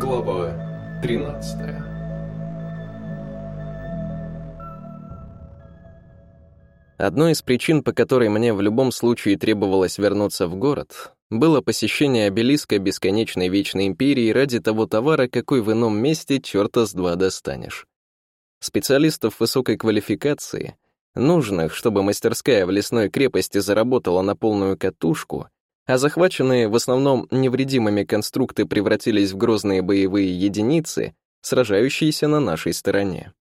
Глава 13 Одной из причин, по которой мне в любом случае требовалось вернуться в город, было посещение обелиска бесконечной вечной империи ради того товара, какой в ином месте черта с два достанешь. Специалистов высокой квалификации, нужных, чтобы мастерская в лесной крепости заработала на полную катушку, а захваченные в основном невредимыми конструкты превратились в грозные боевые единицы, сражающиеся на нашей стороне.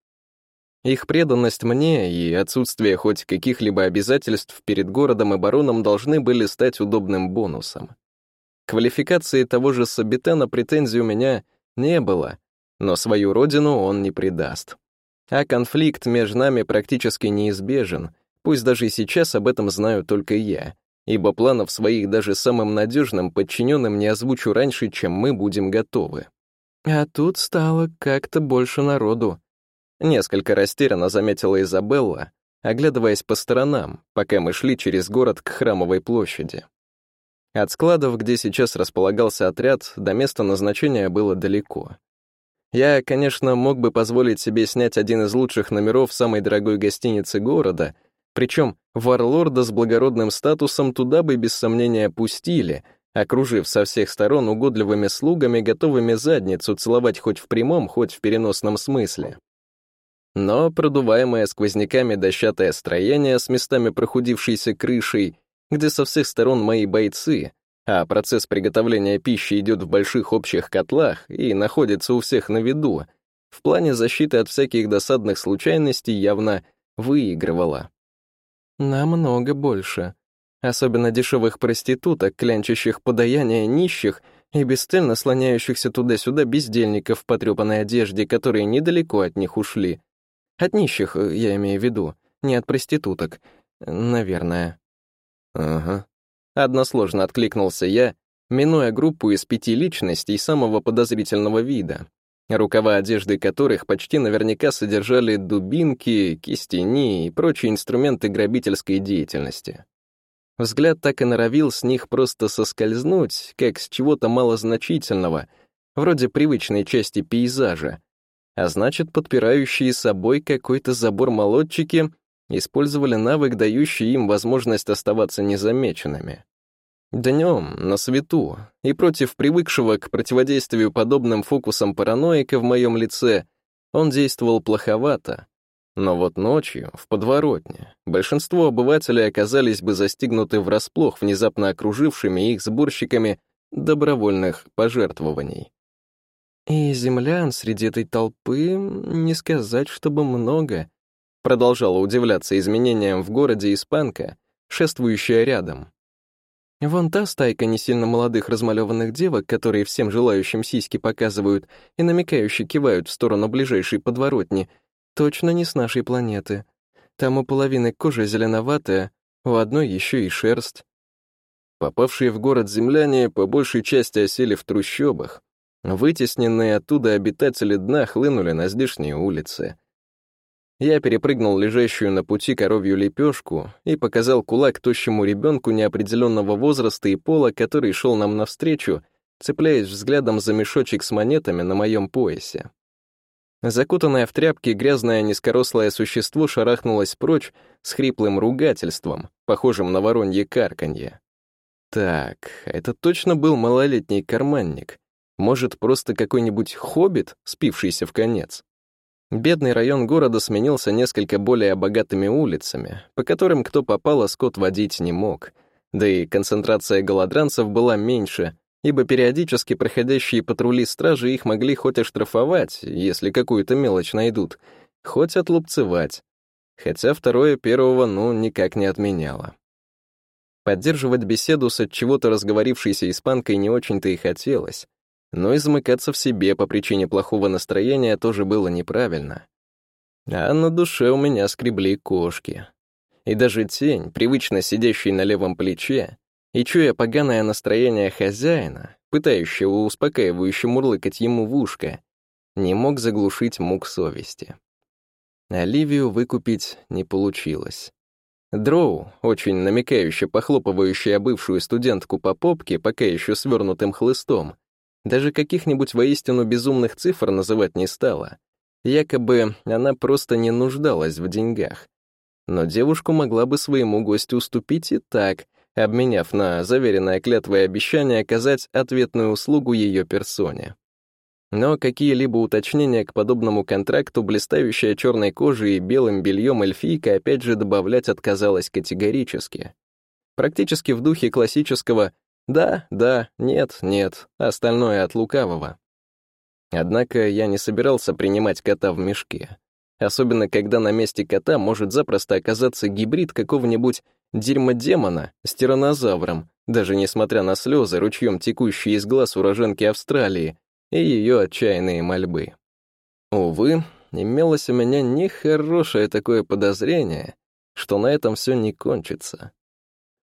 Их преданность мне и отсутствие хоть каких-либо обязательств перед городом и бароном должны были стать удобным бонусом. Квалификации того же Сабитана претензий у меня не было, но свою родину он не предаст. А конфликт между нами практически неизбежен, пусть даже и сейчас об этом знаю только я, ибо планов своих даже самым надежным подчиненным не озвучу раньше, чем мы будем готовы. А тут стало как-то больше народу. Несколько растерянно заметила Изабелла, оглядываясь по сторонам, пока мы шли через город к Храмовой площади. От складов, где сейчас располагался отряд, до места назначения было далеко. Я, конечно, мог бы позволить себе снять один из лучших номеров самой дорогой гостиницы города, причем варлорда с благородным статусом туда бы без сомнения пустили, окружив со всех сторон угодливыми слугами, готовыми задницу целовать хоть в прямом, хоть в переносном смысле. Но продуваемое сквозняками дощатое строение с местами прохудившейся крышей, где со всех сторон мои бойцы, а процесс приготовления пищи идет в больших общих котлах и находится у всех на виду, в плане защиты от всяких досадных случайностей явно выигрывала. Намного больше. Особенно дешевых проституток, клянчащих подаяния нищих и бесцельно слоняющихся туда-сюда бездельников в потрепанной одежде, которые недалеко от них ушли, от нищих, я имею в виду, не от проституток. Наверное. Ага. Односложно откликнулся я, минуя группу из пяти личностей самого подозрительного вида, рукава одежды которых почти наверняка содержали дубинки, кистени и прочие инструменты грабительской деятельности. Взгляд так и норовил с них просто соскользнуть, как с чего-то малозначительного, вроде привычной части пейзажа, а значит, подпирающие собой какой-то забор молодчики использовали навык, дающий им возможность оставаться незамеченными. Днем, на свету, и против привыкшего к противодействию подобным фокусам параноика в моем лице, он действовал плоховато. Но вот ночью, в подворотне, большинство обывателей оказались бы застигнуты врасплох внезапно окружившими их сборщиками добровольных пожертвований. И землян среди этой толпы не сказать, чтобы много. Продолжала удивляться изменениям в городе испанка, шествующая рядом. Вон та стайка не сильно молодых размалеванных девок, которые всем желающим сиськи показывают и намекающе кивают в сторону ближайшей подворотни, точно не с нашей планеты. Там у половины кожа зеленоватая, у одной еще и шерсть. Попавшие в город земляне по большей части осели в трущобах, Вытесненные оттуда обитатели дна хлынули на здешние улицы. Я перепрыгнул лежащую на пути коровью лепешку и показал кулак тощему ребенку неопределенного возраста и пола, который шел нам навстречу, цепляясь взглядом за мешочек с монетами на моем поясе. Закутанное в тряпки грязное низкорослое существо шарахнулось прочь с хриплым ругательством, похожим на воронье карканье. Так, это точно был малолетний карманник. Может, просто какой-нибудь хоббит, спившийся в конец? Бедный район города сменился несколько более богатыми улицами, по которым кто попало, скот водить не мог. Да и концентрация голодранцев была меньше, ибо периодически проходящие патрули стражи их могли хоть оштрафовать, если какую-то мелочь найдут, хоть отлупцевать. Хотя второе первого, ну, никак не отменяло. Поддерживать беседу с от чего-то разговорившейся испанкой не очень-то и хотелось но и замыкаться в себе по причине плохого настроения тоже было неправильно. А на душе у меня скребли кошки. И даже тень, привычно сидящий на левом плече, и чуя поганое настроение хозяина, пытающего успокаивающе мурлыкать ему в ушко, не мог заглушить мук совести. Оливию выкупить не получилось. Дроу, очень намекающе похлопывающая бывшую студентку по попке, пока еще свернутым хлыстом, Даже каких-нибудь воистину безумных цифр называть не стала. Якобы она просто не нуждалась в деньгах. Но девушку могла бы своему гостю уступить и так, обменяв на заверенное клятвой обещание оказать ответную услугу ее персоне. Но какие-либо уточнения к подобному контракту блистающая черной кожей и белым бельем эльфийка опять же добавлять отказалась категорически. Практически в духе классического «да, да, нет, нет», остальное от лукавого. Однако я не собирался принимать кота в мешке. Особенно, когда на месте кота может запросто оказаться гибрид какого-нибудь дерьмодемона с тиранозавром, даже несмотря на слезы, ручьем текущие из глаз уроженки Австралии и ее отчаянные мольбы. Увы, имелось у меня нехорошее такое подозрение, что на этом все не кончится.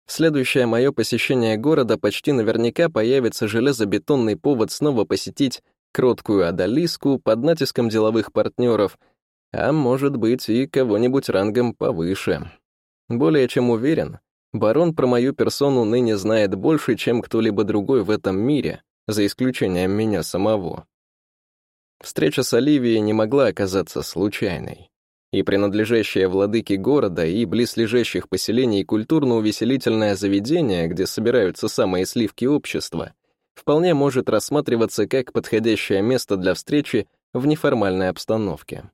Следующее мое посещение города почти наверняка появится железобетонный повод снова посетить кроткую Адалиску под натиском деловых партнеров, а может быть и кого-нибудь рангом повыше. Более чем уверен, барон про мою персону ныне знает больше, чем кто-либо другой в этом мире, за исключением меня самого. Встреча с Оливией не могла оказаться случайной, и принадлежащее владыке города и близлежащих поселений культурно-увеселительное заведение, где собираются самые сливки общества, вполне может рассматриваться как подходящее место для встречи в неформальной обстановке.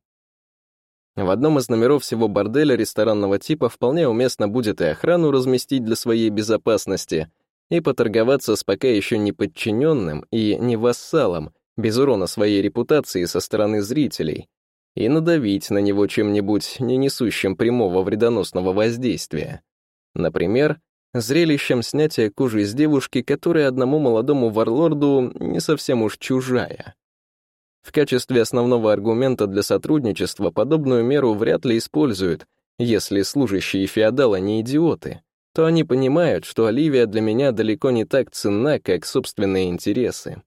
В одном из номеров всего борделя ресторанного типа вполне уместно будет и охрану разместить для своей безопасности, и поторговаться с пока еще не подчиненным и не вассалом, без урона своей репутации со стороны зрителей, и надавить на него чем-нибудь, не несущим прямого вредоносного воздействия. Например, зрелищем снятия кожи с девушки, которая одному молодому варлорду не совсем уж чужая. В качестве основного аргумента для сотрудничества подобную меру вряд ли используют, если служащие феодала не идиоты, то они понимают, что Оливия для меня далеко не так ценна, как собственные интересы.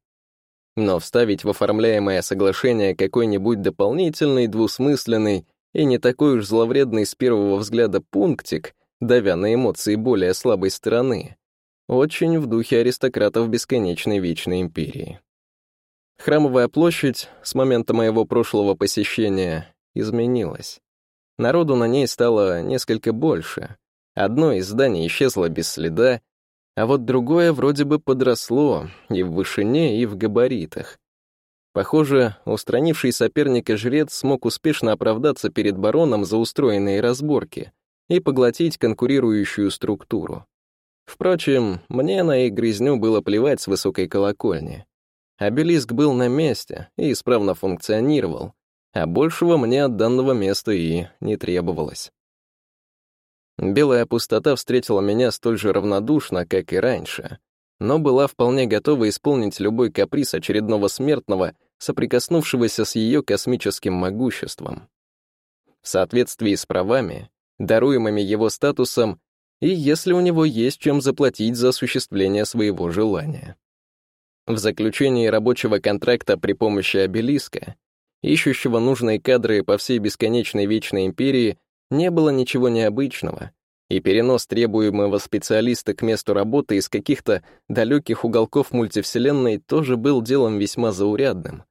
Но вставить в оформляемое соглашение какой-нибудь дополнительный, двусмысленный и не такой уж зловредный с первого взгляда пунктик, давя на эмоции более слабой стороны, очень в духе аристократов бесконечной вечной империи. Храмовая площадь с момента моего прошлого посещения изменилась. Народу на ней стало несколько больше. Одно из зданий исчезло без следа, а вот другое вроде бы подросло и в вышине, и в габаритах. Похоже, устранивший соперника жрец смог успешно оправдаться перед бароном за устроенные разборки и поглотить конкурирующую структуру. Впрочем, мне на их грязню было плевать с высокой колокольни. Обелиск был на месте и исправно функционировал, а большего мне от данного места и не требовалось. Белая пустота встретила меня столь же равнодушно, как и раньше, но была вполне готова исполнить любой каприз очередного смертного, соприкоснувшегося с ее космическим могуществом. В соответствии с правами, даруемыми его статусом, и если у него есть чем заплатить за осуществление своего желания. В заключении рабочего контракта при помощи обелиска, ищущего нужные кадры по всей бесконечной вечной империи, не было ничего необычного, и перенос требуемого специалиста к месту работы из каких-то далеких уголков мультивселенной тоже был делом весьма заурядным.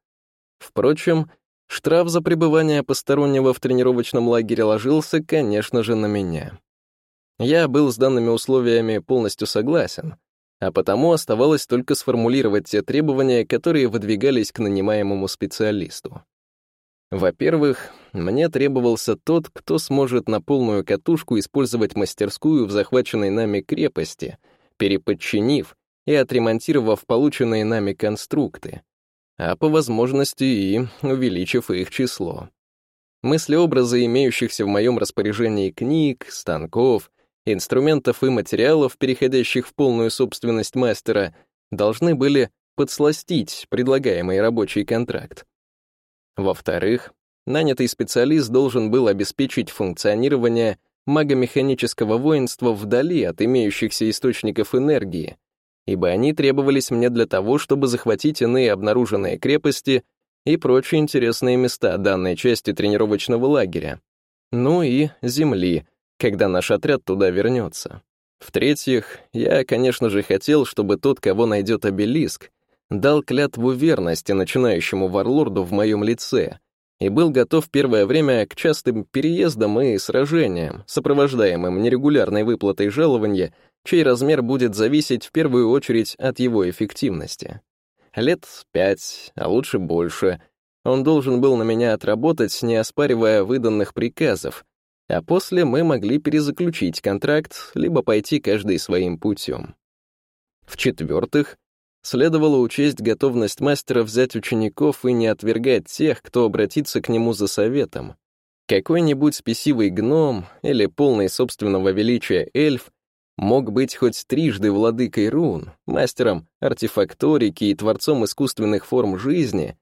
Впрочем, штраф за пребывание постороннего в тренировочном лагере ложился, конечно же, на меня. Я был с данными условиями полностью согласен, а потому оставалось только сформулировать те требования, которые выдвигались к нанимаемому специалисту. Во-первых, мне требовался тот, кто сможет на полную катушку использовать мастерскую в захваченной нами крепости, переподчинив и отремонтировав полученные нами конструкты, а по возможности и увеличив их число. Мысли-образы имеющихся в моем распоряжении книг, станков — инструментов и материалов, переходящих в полную собственность мастера, должны были подсластить предлагаемый рабочий контракт. Во-вторых, нанятый специалист должен был обеспечить функционирование магомеханического воинства вдали от имеющихся источников энергии, ибо они требовались мне для того, чтобы захватить иные обнаруженные крепости и прочие интересные места данной части тренировочного лагеря, ну и земли, когда наш отряд туда вернется. В-третьих, я, конечно же, хотел, чтобы тот, кого найдет обелиск, дал клятву верности начинающему варлорду в моем лице и был готов первое время к частым переездам и сражениям, сопровождаемым нерегулярной выплатой жалования, чей размер будет зависеть в первую очередь от его эффективности. Лет пять, а лучше больше, он должен был на меня отработать, не оспаривая выданных приказов, а после мы могли перезаключить контракт, либо пойти каждый своим путем. В-четвертых, следовало учесть готовность мастера взять учеников и не отвергать тех, кто обратится к нему за советом. Какой-нибудь спесивый гном или полный собственного величия эльф мог быть хоть трижды владыкой рун, мастером артефакторики и творцом искусственных форм жизни,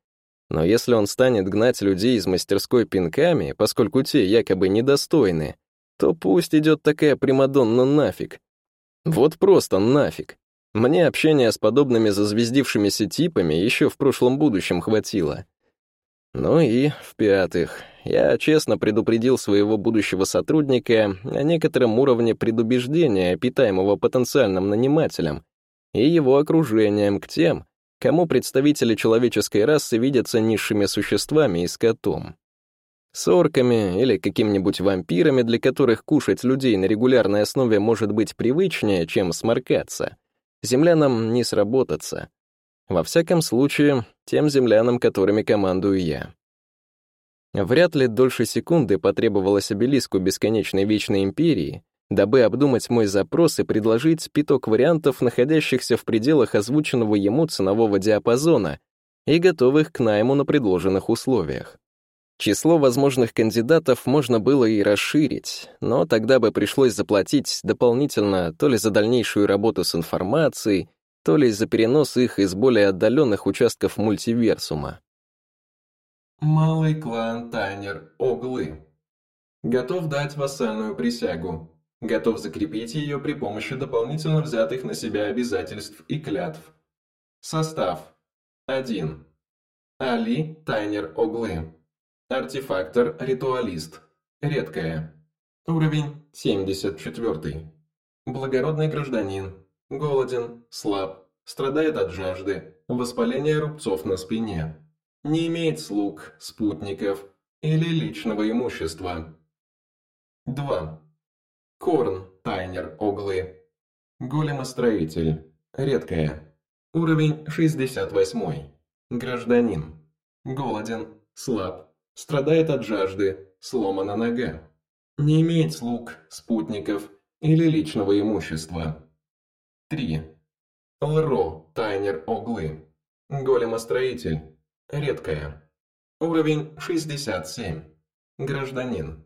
но если он станет гнать людей из мастерской пинками, поскольку те якобы недостойны, то пусть идет такая Примадонна нафиг. Вот просто нафиг. Мне общения с подобными зазвездившимися типами еще в прошлом будущем хватило. Ну и, в-пятых, я честно предупредил своего будущего сотрудника о некотором уровне предубеждения, питаемого потенциальным нанимателем, и его окружением к тем, кому представители человеческой расы видятся низшими существами и скотом. С орками или какими-нибудь вампирами, для которых кушать людей на регулярной основе может быть привычнее, чем сморкаться — землянам не сработаться. Во всяком случае, тем землянам, которыми командую я. Вряд ли дольше секунды потребовалось обелиску бесконечной вечной империи, дабы обдумать мой запрос и предложить спиток вариантов, находящихся в пределах озвученного ему ценового диапазона и готовых к найму на предложенных условиях. Число возможных кандидатов можно было и расширить, но тогда бы пришлось заплатить дополнительно то ли за дальнейшую работу с информацией, то ли за перенос их из более отдаленных участков мультиверсума. Малый клан Тайнер Оглы. Готов дать вассальную присягу. Готов закрепить ее при помощи дополнительно взятых на себя обязательств и клятв. Состав. 1. Али Тайнер Оглы. Артефактор-ритуалист. Редкая. Уровень 74. Благородный гражданин. Голоден, слаб, страдает от жажды, воспаления рубцов на спине. Не имеет слуг, спутников или личного имущества. 2. Корн, тайнер, оглы. Големостроитель. Редкая. Уровень 68. Гражданин. Голоден, слаб, Страдает от жажды, сломана нога. Не имеет слуг, спутников или личного имущества. 3. Лро, тайнер оглы. Големостроитель. Редкая. Уровень 67. Гражданин.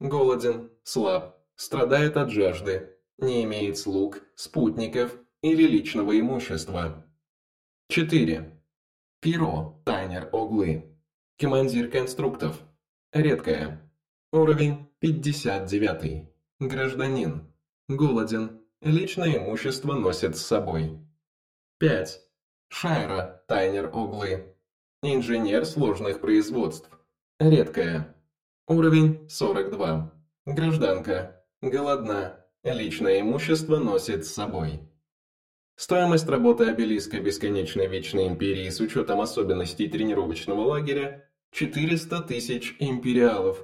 Голоден, слаб, страдает от жажды, не имеет слуг, спутников или личного имущества. 4. Пиро, тайнер оглы. Командир конструктов. Редкая. Уровень 59. Гражданин. Голоден. Личное имущество носит с собой. 5. Шайра, тайнер углы. Инженер сложных производств. Редкая. Уровень 42. Гражданка. Голодна. Личное имущество носит с собой. Стоимость работы обелиска Бесконечной Вечной Империи с учетом особенностей тренировочного лагеря – 400 тысяч империалов.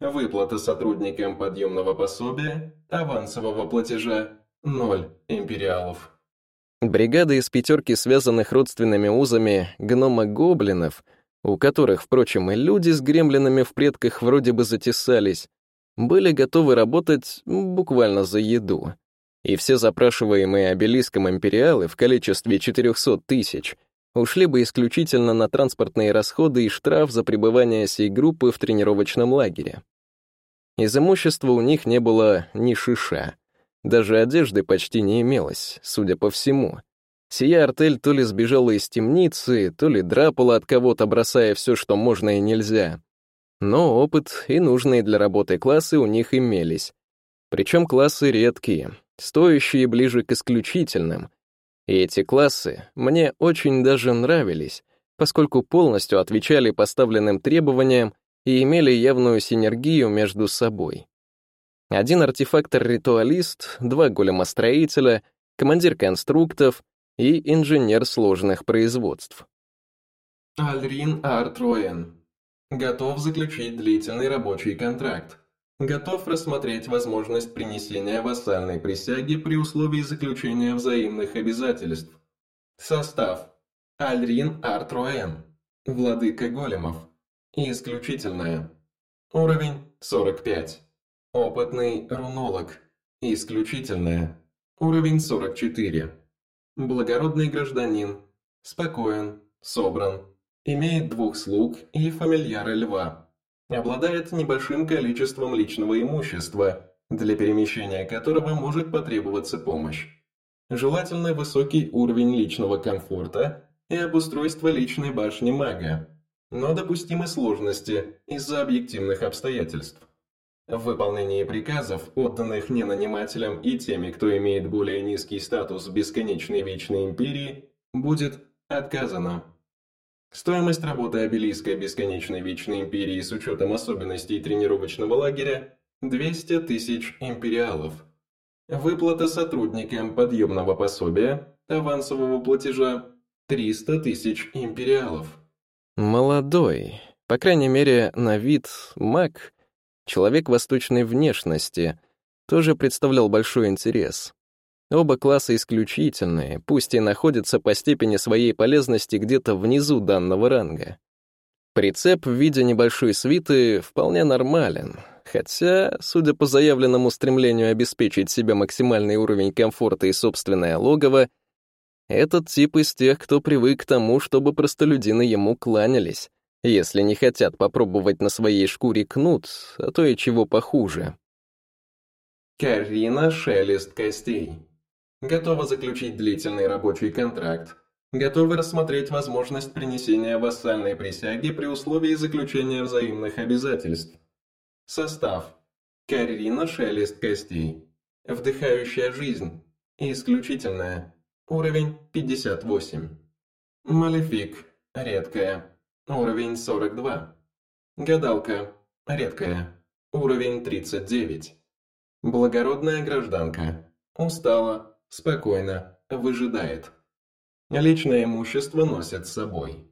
Выплата сотрудникам подъемного пособия, авансового платежа – 0 империалов. Бригада из пятерки связанных родственными узами гнома-гоблинов, у которых, впрочем, и люди с гремлинами в предках вроде бы затесались, были готовы работать буквально за еду и все запрашиваемые обелиском империалы в количестве 400 тысяч ушли бы исключительно на транспортные расходы и штраф за пребывание сей группы в тренировочном лагере. Из имущества у них не было ни шиша. Даже одежды почти не имелось, судя по всему. Сия артель то ли сбежала из темницы, то ли драпала от кого-то, бросая все, что можно и нельзя. Но опыт и нужные для работы классы у них имелись. Причем классы редкие, стоящие ближе к исключительным. И эти классы мне очень даже нравились, поскольку полностью отвечали поставленным требованиям и имели явную синергию между собой. Один артефактор-ритуалист, два големостроителя, командир конструктов, и инженер сложных производств. Альрин Артроен. Готов заключить длительный рабочий контракт. Готов рассмотреть возможность принесения вассальной присяги при условии заключения взаимных обязательств. Состав. Альрин Артроен. Владыка големов. Исключительное. Уровень 45. Опытный рунолог. Исключительное. Уровень 44. Благородный гражданин. Спокоен. Собран. Имеет двух слуг и фамильяра льва. Обладает небольшим количеством личного имущества, для перемещения которого может потребоваться помощь. Желательно высокий уровень личного комфорта и обустройство личной башни мага, но допустимы сложности из-за объективных обстоятельств. В выполнении приказов, отданных ненанимателям и теми, кто имеет более низкий статус бесконечной вечной империи, будет отказано. Стоимость работы обелиска бесконечной вечной империи с учетом особенностей тренировочного лагеря – 200 тысяч империалов. Выплата сотрудникам подъемного пособия, авансового платежа – 300 тысяч империалов. Молодой, по крайней мере, на вид маг, человек восточной внешности, тоже представлял большой интерес. Оба класса исключительные, пусть и находятся по степени своей полезности где-то внизу данного ранга. Прицеп в виде небольшой свиты вполне нормален, Хотя, судя по заявленному стремлению обеспечить себе максимальный уровень комфорта и собственное логово, этот тип из тех, кто привык к тому, чтобы простолюдины ему кланялись, если не хотят попробовать на своей шкуре кнут, а то и чего похуже. Карина Шелест Костей. Готова заключить длительный рабочий контракт. Готовы рассмотреть возможность принесения вассальной присяги при условии заключения взаимных обязательств. Состав. Карина шелест костей. Вдыхающая жизнь. Исключительная. Уровень 58. Малефик. Редкая. Уровень 42. Гадалка. Редкая. Уровень 39. Благородная гражданка. Устала, спокойно, выжидает. Личное имущество носит с собой.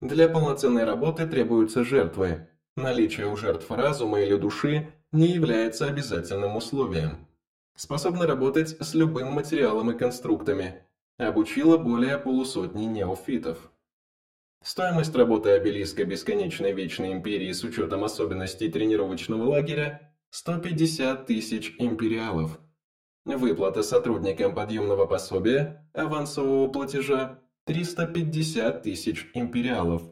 Для полноценной работы требуются жертвы, Наличие у жертв разума или души не является обязательным условием. Способна работать с любым материалом и конструктами. Обучила более полусотни неофитов. Стоимость работы обелиска Бесконечной Вечной Империи с учетом особенностей тренировочного лагеря – 150 тысяч империалов. Выплата сотрудникам подъемного пособия, авансового платежа – 350 тысяч империалов.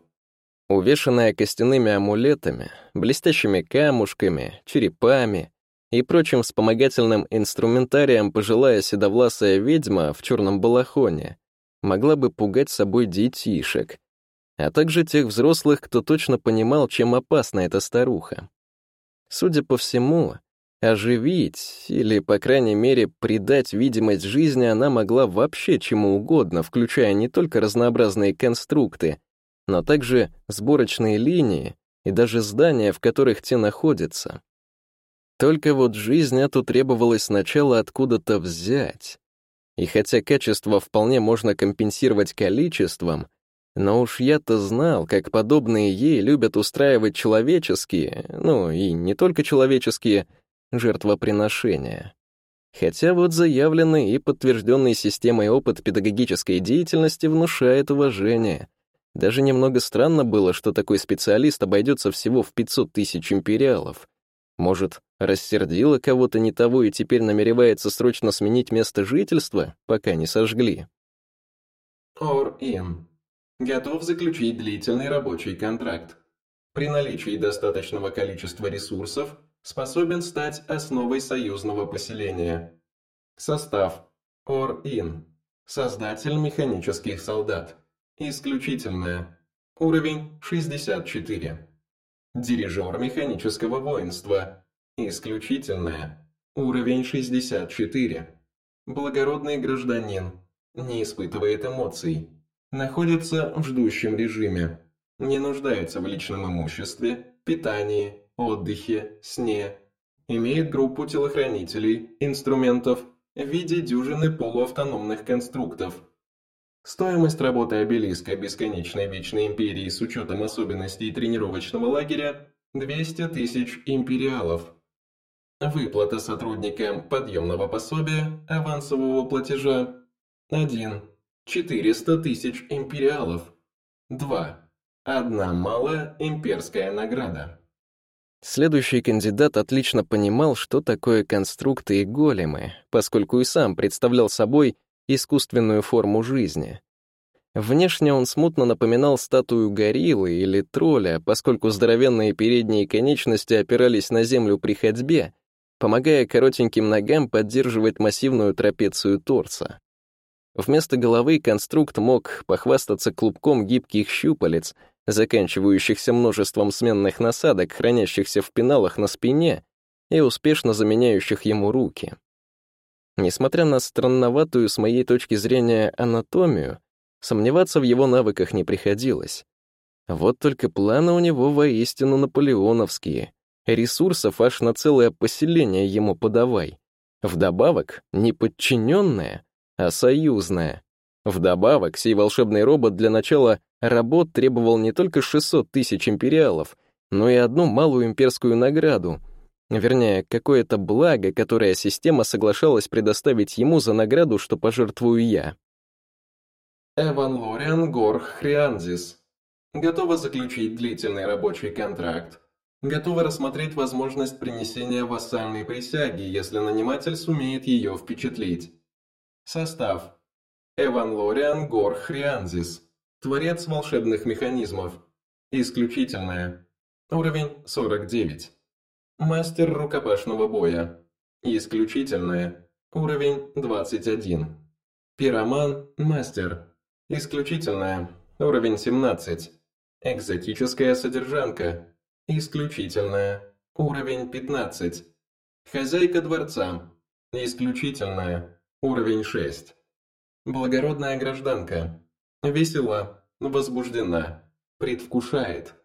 Увешанная костяными амулетами, блестящими камушками, черепами и прочим вспомогательным инструментарием пожилая седовласая ведьма в черном балахоне могла бы пугать собой детишек, а также тех взрослых, кто точно понимал, чем опасна эта старуха. Судя по всему, оживить или, по крайней мере, придать видимость жизни она могла вообще чему угодно, включая не только разнообразные конструкты, но также сборочные линии и даже здания, в которых те находятся. Только вот жизнь эту требовалось сначала откуда-то взять. И хотя качество вполне можно компенсировать количеством, но уж я-то знал, как подобные ей любят устраивать человеческие, ну и не только человеческие, жертвоприношения. Хотя вот заявленный и подтвержденный системой опыт педагогической деятельности внушает уважение — даже немного странно было, что такой специалист обойдется всего в 500 тысяч империалов. Может, рассердила кого-то не того и теперь намеревается срочно сменить место жительства, пока не сожгли. Ор-Ин. Готов заключить длительный рабочий контракт. При наличии достаточного количества ресурсов способен стать основой союзного поселения. Состав. Ор-Ин. Создатель механических солдат. Исключительное. Уровень 64. Дирижер механического воинства. Исключительное. Уровень 64. Благородный гражданин. Не испытывает эмоций. Находится в ждущем режиме. Не нуждается в личном имуществе, питании, отдыхе, сне. Имеет группу телохранителей, инструментов в виде дюжины полуавтономных конструктов – Стоимость работы обелиска Бесконечной Вечной Империи с учетом особенностей тренировочного лагеря – 200 тысяч империалов. Выплата сотрудникам подъемного пособия, авансового платежа – 1. 400 тысяч империалов. 2. Одна малая имперская награда. Следующий кандидат отлично понимал, что такое конструкты и големы, поскольку и сам представлял собой искусственную форму жизни. Внешне он смутно напоминал статую гориллы или тролля, поскольку здоровенные передние конечности опирались на землю при ходьбе, помогая коротеньким ногам поддерживать массивную трапецию торса. Вместо головы конструкт мог похвастаться клубком гибких щупалец — заканчивающихся множеством сменных насадок, хранящихся в пеналах на спине и успешно заменяющих ему руки. Несмотря на странноватую с моей точки зрения анатомию, сомневаться в его навыках не приходилось. Вот только планы у него воистину наполеоновские. Ресурсов аж на целое поселение ему подавай. Вдобавок, не подчиненное, а союзное. Вдобавок, сей волшебный робот для начала работ требовал не только 600 тысяч империалов, но и одну малую имперскую награду, вернее, какое-то благо, которое система соглашалась предоставить ему за награду, что пожертвую я. Эван Лориан Горх Хрианзис. Готова заключить длительный рабочий контракт. Готова рассмотреть возможность принесения вассальной присяги, если наниматель сумеет ее впечатлить. Состав. Эван Лориан Гор Хрианзис. Творец волшебных механизмов. Исключительное. Уровень 49. Мастер рукопашного боя. Исключительное. Уровень 21. Пироман, мастер. Исключительное. Уровень 17. Экзотическая содержанка. Исключительное. Уровень 15. Хозяйка дворца. Исключительное. Уровень 6. Благородная гражданка. Весела, возбуждена, предвкушает.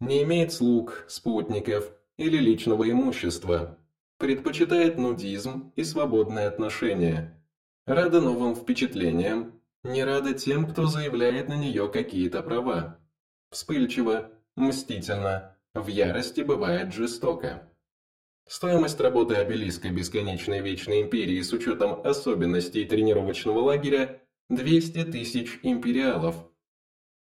Не имеет слуг, спутников или личного имущества. Предпочитает нудизм и свободные отношения. Рада новым впечатлениям, не рада тем, кто заявляет на нее какие-то права. Вспыльчиво, мстительно, в ярости бывает жестоко. Стоимость работы обелиска Бесконечной Вечной Империи с учетом особенностей тренировочного лагеря – 200 тысяч империалов.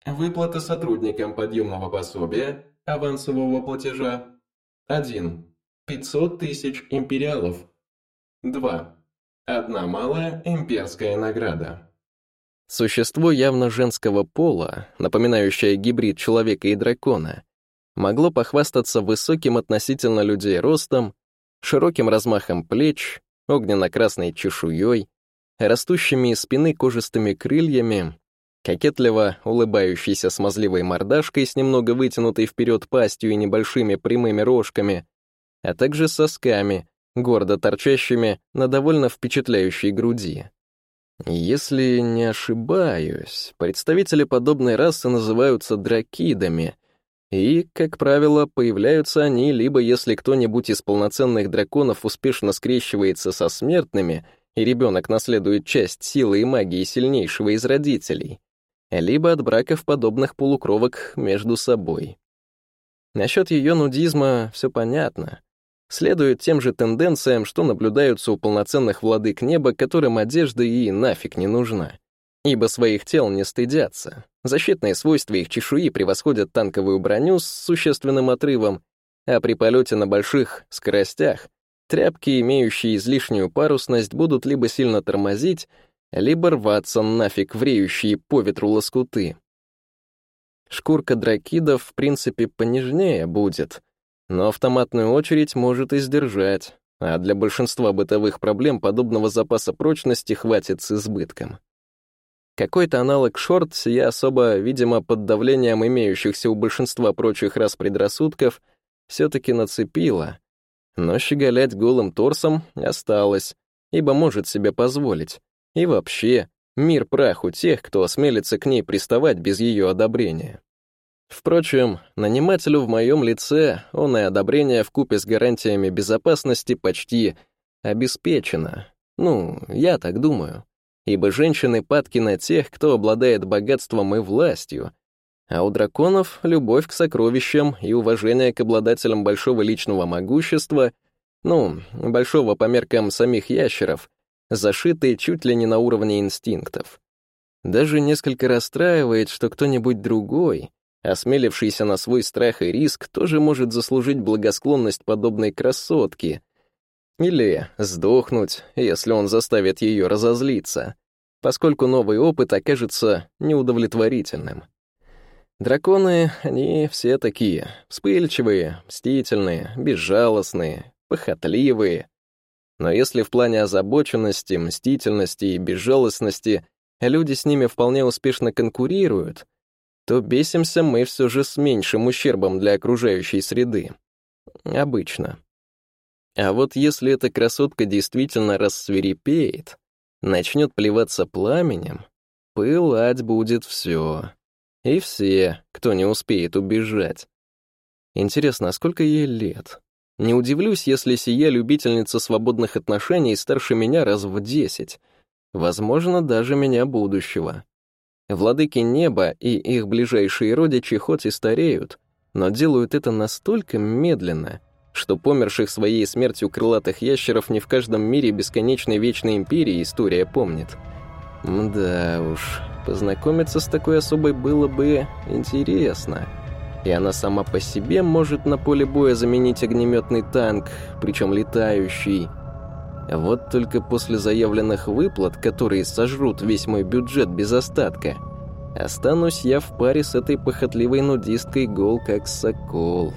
Выплата сотрудникам подъемного пособия, авансового платежа – 1. 500 тысяч империалов. 2. Одна малая имперская награда. Существо явно женского пола, напоминающее гибрид человека и дракона, могло похвастаться высоким относительно людей ростом, широким размахом плеч, огненно-красной чешуей, растущими из спины кожистыми крыльями, кокетливо улыбающейся смазливой мордашкой с немного вытянутой вперед пастью и небольшими прямыми рожками, а также сосками, гордо торчащими на довольно впечатляющей груди. Если не ошибаюсь, представители подобной расы называются дракидами, и, как правило, появляются они либо если кто-нибудь из полноценных драконов успешно скрещивается со смертными, и ребенок наследует часть силы и магии сильнейшего из родителей, либо от браков подобных полукровок между собой. Насчет ее нудизма все понятно. Следует тем же тенденциям, что наблюдаются у полноценных владык неба, которым одежда и нафиг не нужна ибо своих тел не стыдятся. Защитные свойства их чешуи превосходят танковую броню с существенным отрывом, а при полете на больших скоростях тряпки, имеющие излишнюю парусность, будут либо сильно тормозить, либо рваться нафиг вреющие по ветру лоскуты. Шкурка дракидов, в принципе, понежнее будет, но автоматную очередь может и сдержать, а для большинства бытовых проблем подобного запаса прочности хватит с избытком. Какой-то аналог шорт я особо, видимо, под давлением имеющихся у большинства прочих рас предрассудков, все-таки нацепила. Но щеголять голым торсом осталось, ибо может себе позволить. И вообще, мир праху тех, кто осмелится к ней приставать без ее одобрения. Впрочем, нанимателю в моем лице он и одобрение в купе с гарантиями безопасности почти обеспечено. Ну, я так думаю. Ибо женщины падки на тех, кто обладает богатством и властью, а у драконов — любовь к сокровищам и уважение к обладателям большого личного могущества, ну, большого по меркам самих ящеров, зашитые чуть ли не на уровне инстинктов. Даже несколько расстраивает, что кто-нибудь другой, осмелившийся на свой страх и риск, тоже может заслужить благосклонность подобной красотки. Или сдохнуть, если он заставит ее разозлиться, поскольку новый опыт окажется неудовлетворительным. Драконы, они все такие. Вспыльчивые, мстительные, безжалостные, похотливые. Но если в плане озабоченности, мстительности и безжалостности люди с ними вполне успешно конкурируют, то бесимся мы все же с меньшим ущербом для окружающей среды. Обычно. А вот если эта красотка действительно рассверепеет, начнет плеваться пламенем, пылать будет все. И все, кто не успеет убежать. Интересно, а сколько ей лет? Не удивлюсь, если сия любительница свободных отношений старше меня раз в десять. Возможно, даже меня будущего. Владыки неба и их ближайшие родичи хоть и стареют, но делают это настолько медленно, что померших своей смертью крылатых ящеров не в каждом мире бесконечной вечной империи история помнит. Да уж, Познакомиться с такой особой было бы интересно. И она сама по себе может на поле боя заменить огнеметный танк, причем летающий. Вот только после заявленных выплат, которые сожрут весь мой бюджет без остатка, останусь я в паре с этой похотливой нудисткой гол как сокол.